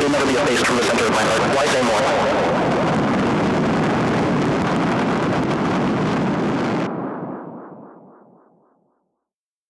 You'll never be effaced from the center of my heart. Why say more?